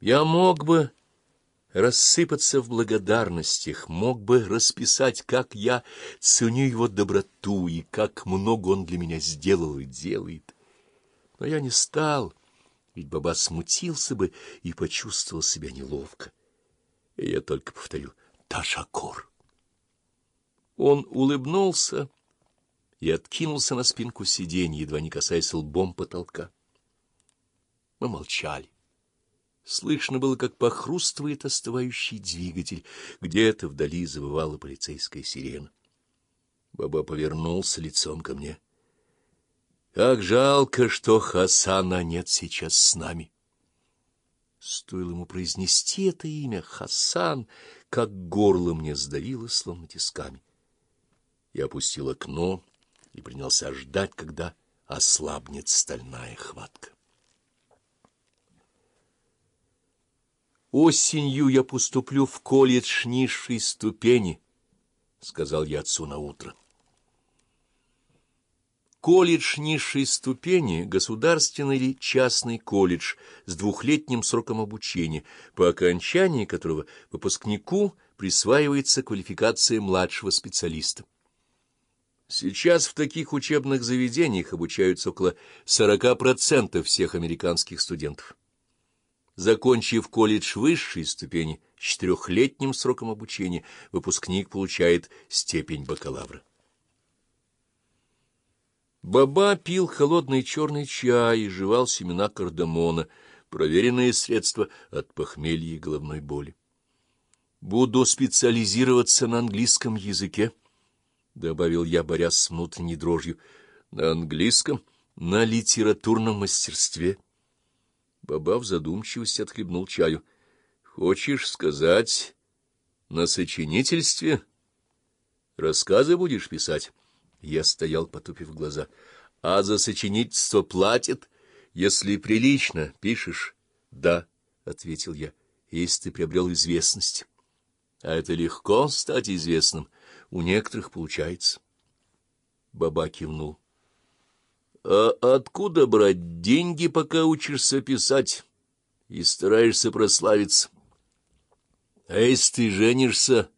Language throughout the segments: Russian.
Я мог бы рассыпаться в благодарностях, мог бы расписать, как я ценю его доброту и как много он для меня сделал и делает. Но я не стал, ведь Баба смутился бы и почувствовал себя неловко. И я только повторил «Ташакор». Он улыбнулся и откинулся на спинку сиденья, едва не касаясь лбом потолка. Мы молчали. Слышно было, как похрустывает остывающий двигатель. Где-то вдали завывала полицейская сирена. Баба повернулся лицом ко мне. Как жалко, что Хасана нет сейчас с нами. Стоило ему произнести это имя, Хасан, как горло мне сдавило, словно тисками. Я опустил окно и принялся ждать, когда ослабнет стальная хватка. Осенью я поступлю в колледж низшей ступени, — сказал я отцу на утро. Колледж низшей ступени — государственный или частный колледж с двухлетним сроком обучения, по окончании которого выпускнику присваивается квалификация младшего специалиста. Сейчас в таких учебных заведениях обучаются около 40% всех американских студентов. Закончив колледж высшей ступени с четырехлетним сроком обучения, выпускник получает степень бакалавра. Баба пил холодный черный чай и жевал семена кардамона, проверенные средства от похмелья и головной боли. «Буду специализироваться на английском языке», — добавил я, борясь с внутренней дрожью. «На английском? На литературном мастерстве». Баба в задумчивости отхлебнул чаю. — Хочешь сказать, на сочинительстве? Рассказы будешь писать? Я стоял, потупив глаза. — А за сочинительство платят? Если прилично пишешь? — Да, — ответил я, — если ты приобрел известность. А это легко стать известным. У некоторых получается. Баба кивнул. А откуда брать деньги, пока учишься писать и стараешься прославиться? А если ты женишься,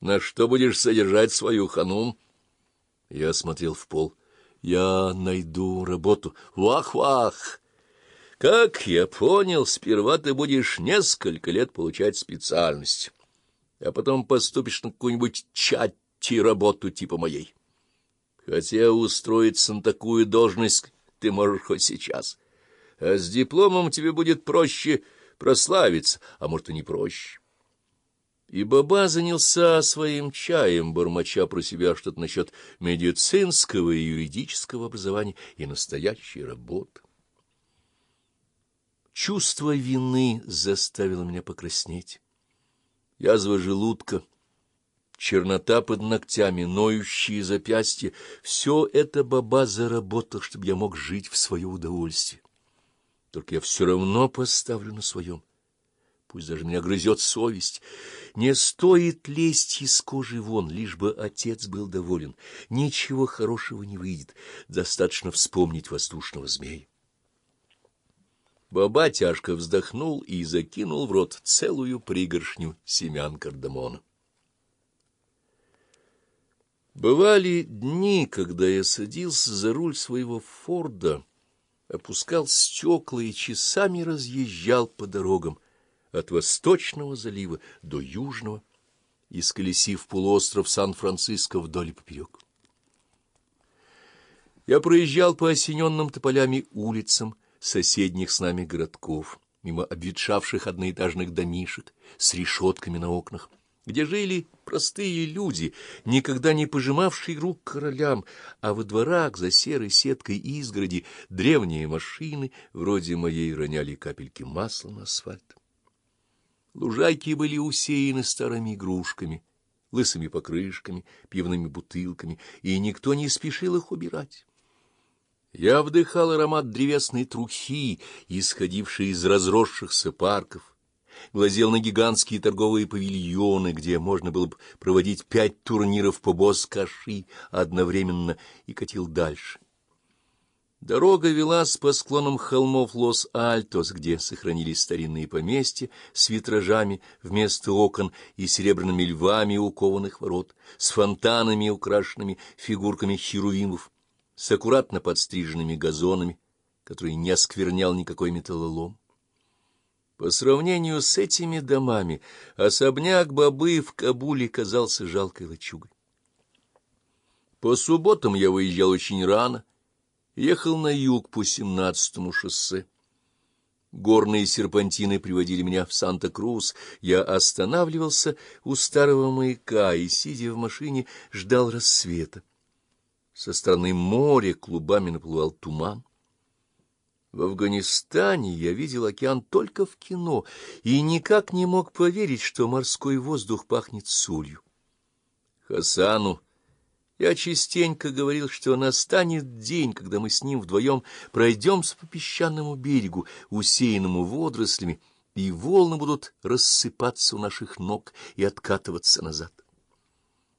на что будешь содержать свою ханум? Я смотрел в пол. Я найду работу. Вах-вах! Как я понял, сперва ты будешь несколько лет получать специальность, а потом поступишь на какую-нибудь чатти работу типа моей. Хотя устроиться на такую должность ты можешь хоть сейчас. А с дипломом тебе будет проще прославиться, а может и не проще. И Баба занялся своим чаем, бормоча про себя что-то насчет медицинского и юридического образования и настоящей работы. Чувство вины заставило меня покраснеть. Язва желудка — чернота под ногтями, ноющие запястья — все это баба заработал, чтобы я мог жить в свое удовольствие. Только я все равно поставлю на своем. Пусть даже меня грызет совесть. Не стоит лезть из кожи вон, лишь бы отец был доволен. Ничего хорошего не выйдет, достаточно вспомнить воздушного змея. Баба тяжко вздохнул и закинул в рот целую пригоршню семян кардамона. Бывали дни, когда я садился за руль своего Форда, опускал стекла и часами разъезжал по дорогам от Восточного залива до Южного, исколесив полуостров Сан-Франциско вдоль и поперек. Я проезжал по осененным тополями улицам соседних с нами городков, мимо обветшавших одноэтажных домишек с решетками на окнах, где жили простые люди, никогда не пожимавшие рук королям, а во дворах за серой сеткой изгороди древние машины, вроде моей, роняли капельки масла на асфальт. Лужайки были усеяны старыми игрушками, лысыми покрышками, пивными бутылками, и никто не спешил их убирать. Я вдыхал аромат древесной трухи, исходившей из разросшихся парков, глазел на гигантские торговые павильоны, где можно было бы проводить пять турниров по боскаши одновременно, и катил дальше. Дорога велась по склонам холмов Лос-Альтос, где сохранились старинные поместья с витражами вместо окон и серебряными львами у кованых ворот, с фонтанами, украшенными фигурками херувимов, с аккуратно подстриженными газонами, которые не осквернял никакой металлолом. По сравнению с этими домами особняк Бабы в Кабуле казался жалкой лачугой. По субботам я выезжал очень рано, ехал на юг по семнадцатому шоссе. Горные серпантины приводили меня в Санта-Крус. Я останавливался у старого маяка и, сидя в машине, ждал рассвета. Со стороны моря клубами наплывал туман. В Афганистане я видел океан только в кино и никак не мог поверить, что морской воздух пахнет солью. Хасану я частенько говорил, что настанет день, когда мы с ним вдвоем пройдемся по песчаному берегу, усеянному водорослями, и волны будут рассыпаться у наших ног и откатываться назад.